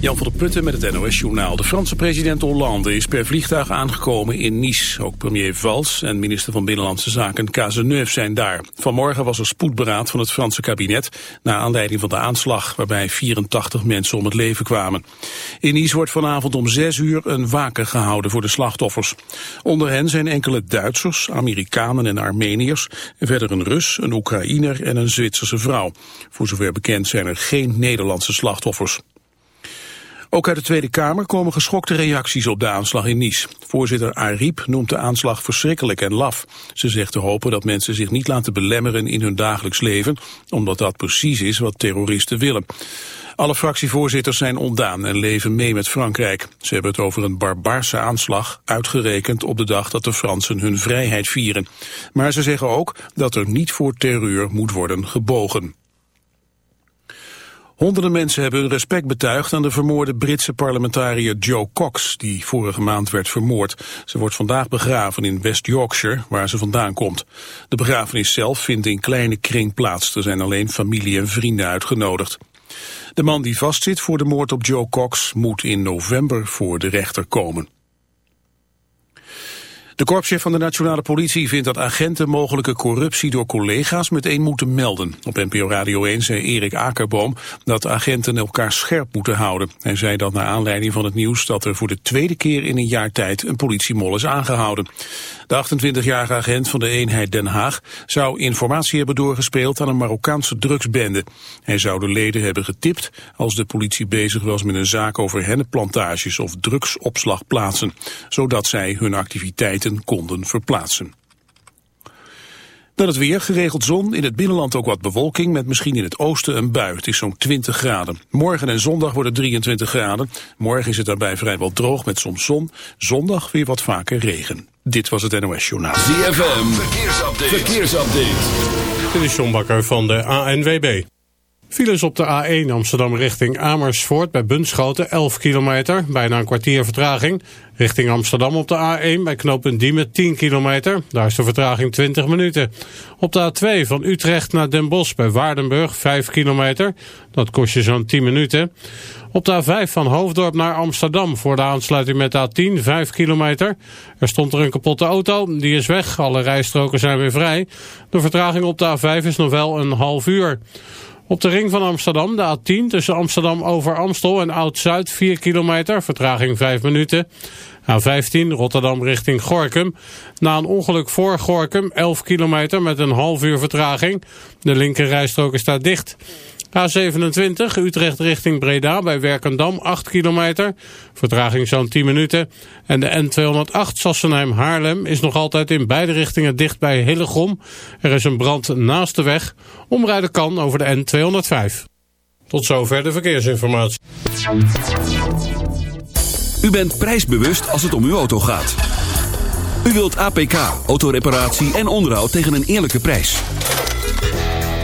Jan van der Putten met het NOS-journaal. De Franse president Hollande is per vliegtuig aangekomen in Nice. Ook premier Valls en minister van Binnenlandse Zaken Cazeneuve zijn daar. Vanmorgen was er spoedberaad van het Franse kabinet... na aanleiding van de aanslag waarbij 84 mensen om het leven kwamen. In Nice wordt vanavond om 6 uur een waken gehouden voor de slachtoffers. Onder hen zijn enkele Duitsers, Amerikanen en Armeniërs... en verder een Rus, een Oekraïner en een Zwitserse vrouw. Voor zover bekend zijn er geen Nederlandse slachtoffers. Ook uit de Tweede Kamer komen geschokte reacties op de aanslag in Nice. Voorzitter Ariep noemt de aanslag verschrikkelijk en laf. Ze zegt te hopen dat mensen zich niet laten belemmeren in hun dagelijks leven, omdat dat precies is wat terroristen willen. Alle fractievoorzitters zijn ontdaan en leven mee met Frankrijk. Ze hebben het over een barbaarse aanslag, uitgerekend op de dag dat de Fransen hun vrijheid vieren. Maar ze zeggen ook dat er niet voor terreur moet worden gebogen. Honderden mensen hebben hun respect betuigd aan de vermoorde Britse parlementariër Joe Cox, die vorige maand werd vermoord. Ze wordt vandaag begraven in West Yorkshire, waar ze vandaan komt. De begrafenis zelf vindt in kleine kring plaats. Er zijn alleen familie en vrienden uitgenodigd. De man die vastzit voor de moord op Joe Cox moet in november voor de rechter komen. De korpschef van de nationale politie vindt dat agenten mogelijke corruptie door collega's meteen moeten melden. Op NPO Radio 1 zei Erik Akerboom dat agenten elkaar scherp moeten houden. Hij zei dat naar aanleiding van het nieuws dat er voor de tweede keer in een jaar tijd een politiemol is aangehouden. De 28-jarige agent van de eenheid Den Haag zou informatie hebben doorgespeeld aan een Marokkaanse drugsbende. Hij zou de leden hebben getipt als de politie bezig was met een zaak over hennenplantages of drugsopslagplaatsen, zodat zij hun activiteiten konden verplaatsen. Dan het weer, geregeld zon, in het binnenland ook wat bewolking... met misschien in het oosten een bui. Het is zo'n 20 graden. Morgen en zondag worden 23 graden. Morgen is het daarbij vrijwel droog met soms zon. Zondag weer wat vaker regen. Dit was het NOS Journaal. ZFM, verkeersupdate. verkeersupdate. Dit is John Bakker van de ANWB. Files op de A1 Amsterdam richting Amersfoort bij Bunschoten 11 kilometer, bijna een kwartier vertraging. Richting Amsterdam op de A1 bij knooppunt Diemen 10 kilometer, daar is de vertraging 20 minuten. Op de A2 van Utrecht naar Den Bosch bij Waardenburg 5 kilometer, dat kost je zo'n 10 minuten. Op de A5 van Hoofddorp naar Amsterdam voor de aansluiting met de A10 5 kilometer. Er stond er een kapotte auto, die is weg, alle rijstroken zijn weer vrij. De vertraging op de A5 is nog wel een half uur. Op de ring van Amsterdam, de A10, tussen Amsterdam over Amstel en Oud-Zuid 4 kilometer, vertraging 5 minuten. A15 Rotterdam richting Gorkum. Na een ongeluk voor Gorkum 11 kilometer met een half uur vertraging. De linkerrijstrook is daar dicht. A27 Utrecht richting Breda bij Werkendam 8 kilometer. Vertraging zo'n 10 minuten. En de N208 Sassenheim Haarlem is nog altijd in beide richtingen dicht bij Hillegom. Er is een brand naast de weg. Omrijden kan over de N205. Tot zover de verkeersinformatie. U bent prijsbewust als het om uw auto gaat. U wilt APK, autoreparatie en onderhoud tegen een eerlijke prijs.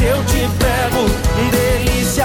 se eu te pego, delícia,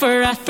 for after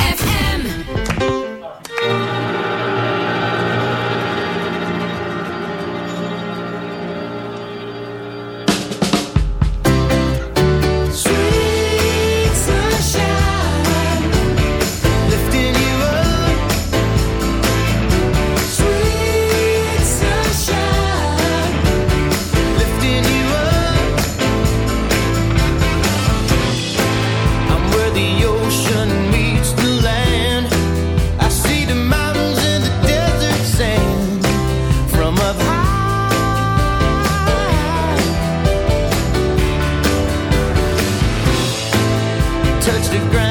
touch the ground.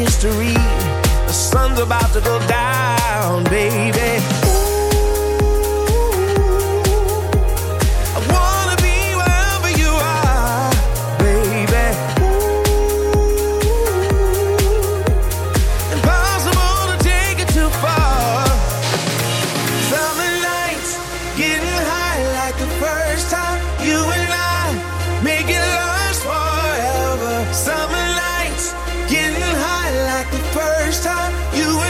History. The sun's about to go down, You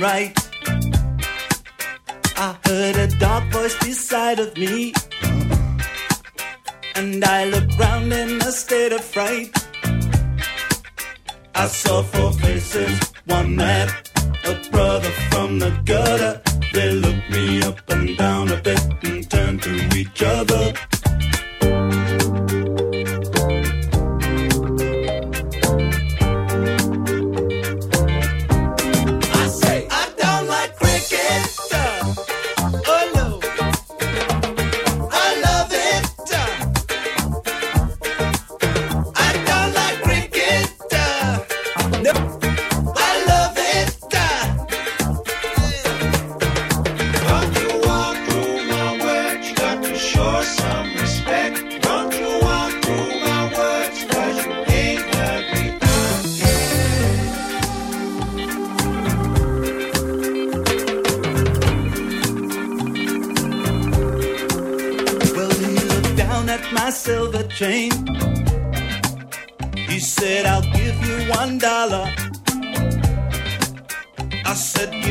right.